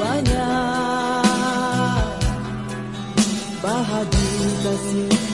keduanya. Bahagia kasih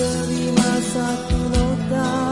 terima satu nota.